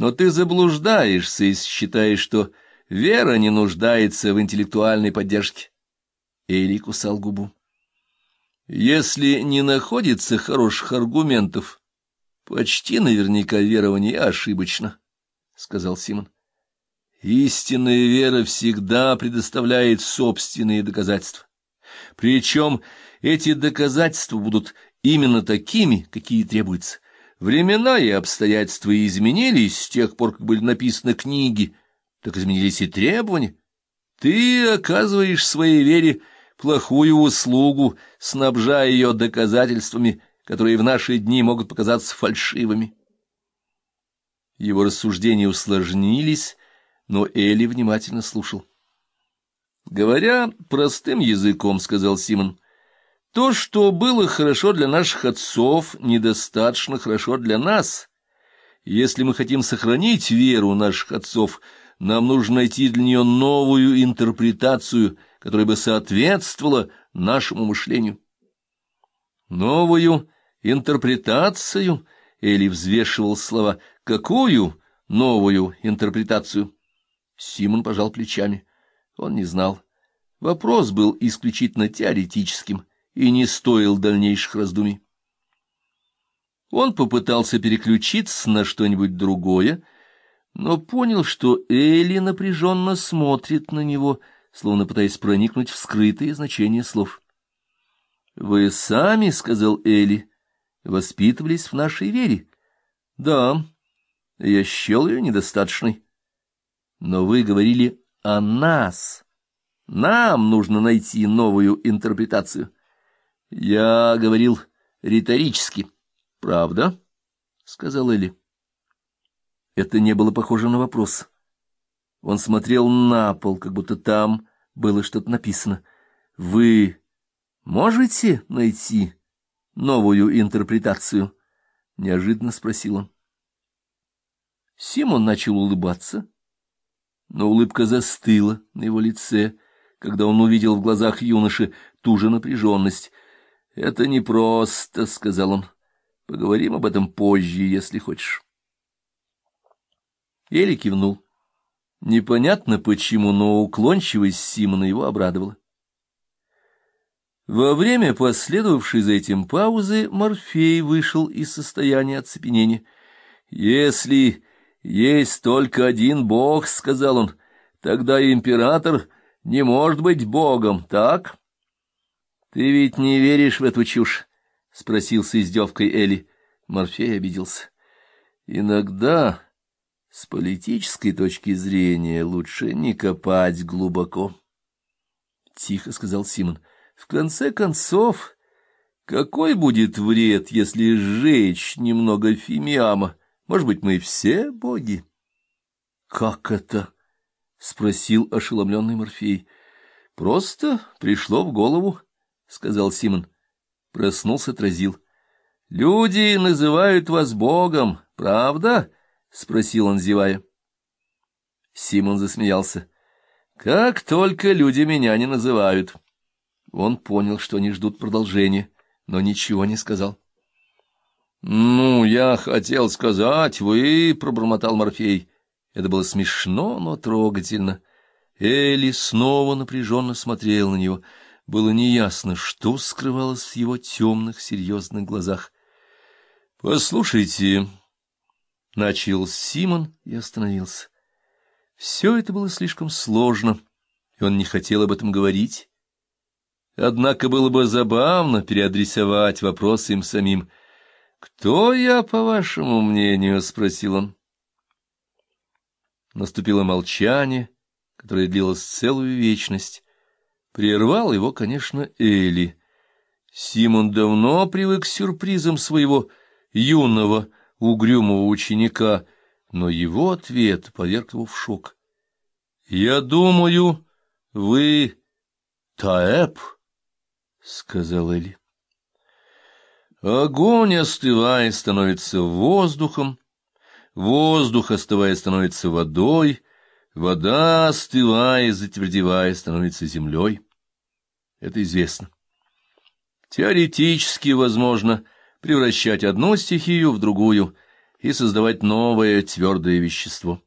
Но ты заблуждаешься, если считаешь, что вера не нуждается в интеллектуальной поддержке. Эли кусал губу. Если не находится хороших аргументов, почти наверняка верование ошибочно, — сказал Симон. Истинная вера всегда предоставляет собственные доказательства. Причем эти доказательства будут именно такими, какие требуются. Времена и обстоятельства изменились с тех пор, как были написаны книги, так изменились и требования. Ты оказываешь своей вере плохую услугу, снабжая ее доказательствами, которые в наши дни могут показаться фальшивыми. Его рассуждения усложнились, но Эли внимательно слушал. «Говоря простым языком, — сказал Симон, — то, что было хорошо для наших отцов, недостаточно хорошо для нас. Если мы хотим сохранить веру наших отцов, нам нужно найти для нее новую интерпретацию — которая бы соответствовала нашему мышлению. Новую интерпретацию, Эли взвешивал слова, какую новую интерпретацию? Симон пожал плечами. Он не знал. Вопрос был исключительно теоретическим и не стоил дальнейших раздумий. Он попытался переключиться на что-нибудь другое, но понял, что Элли напряженно смотрит на него, словно пытаясь проникнуть в скрытые значения слов. — Вы сами, — сказал Эли, — воспитывались в нашей вере. — Да, я счел ее недостаточной. Но вы говорили о нас. Нам нужно найти новую интерпретацию. Я говорил риторически. — Правда? — сказал Эли. Это не было похоже на вопрос. Он смотрел на пол, как будто там было что-то написано. «Вы можете найти новую интерпретацию?» — неожиданно спросил он. Симон начал улыбаться, но улыбка застыла на его лице, когда он увидел в глазах юноши ту же напряженность. «Это непросто», — сказал он. «Поговорим об этом позже, если хочешь». Эли кивнул. Непонятно почему, но уклончивость Симона его обрадовала. Во время последовавшей за этим паузы Морфей вышел из состояния оцепенения. «Если есть только один бог, — сказал он, — тогда император не может быть богом, так?» «Ты ведь не веришь в эту чушь?» — спросил с издевкой Эли. Морфей обиделся. «Иногда...» С политической точки зрения лучше не копать глубоко. — Тихо сказал Симон. — В конце концов, какой будет вред, если сжечь немного фимиама? Может быть, мы все боги? — Как это? — спросил ошеломленный Морфей. — Просто пришло в голову, — сказал Симон. Проснулся, отразил. — Люди называют вас богом, правда? —— спросил он, зевая. Симон засмеялся. — Как только люди меня не называют. Он понял, что они ждут продолжения, но ничего не сказал. — Ну, я хотел сказать, вы, — пробормотал Морфей. Это было смешно, но трогательно. Элли снова напряженно смотрел на него. Было неясно, что скрывалось в его темных, серьезных глазах. — Послушайте, Начал Симон и остановился. Все это было слишком сложно, и он не хотел об этом говорить. Однако было бы забавно переадресовать вопрос им самим. «Кто я, по вашему мнению?» — спросил он. Наступило молчание, которое длилось целую вечность. Прервал его, конечно, Эли. Симон давно привык к сюрпризам своего юного угрюмого ученика, но его ответ поверг его в шок. — Я думаю, вы Таэп, — сказал Эли. Огонь, остывая, становится воздухом, воздух, остывая, становится водой, вода, остывая, затвердевая, становится землей. Это известно. Теоретически возможно — превращать одну стихию в другую. и создавать новое твердое вещество.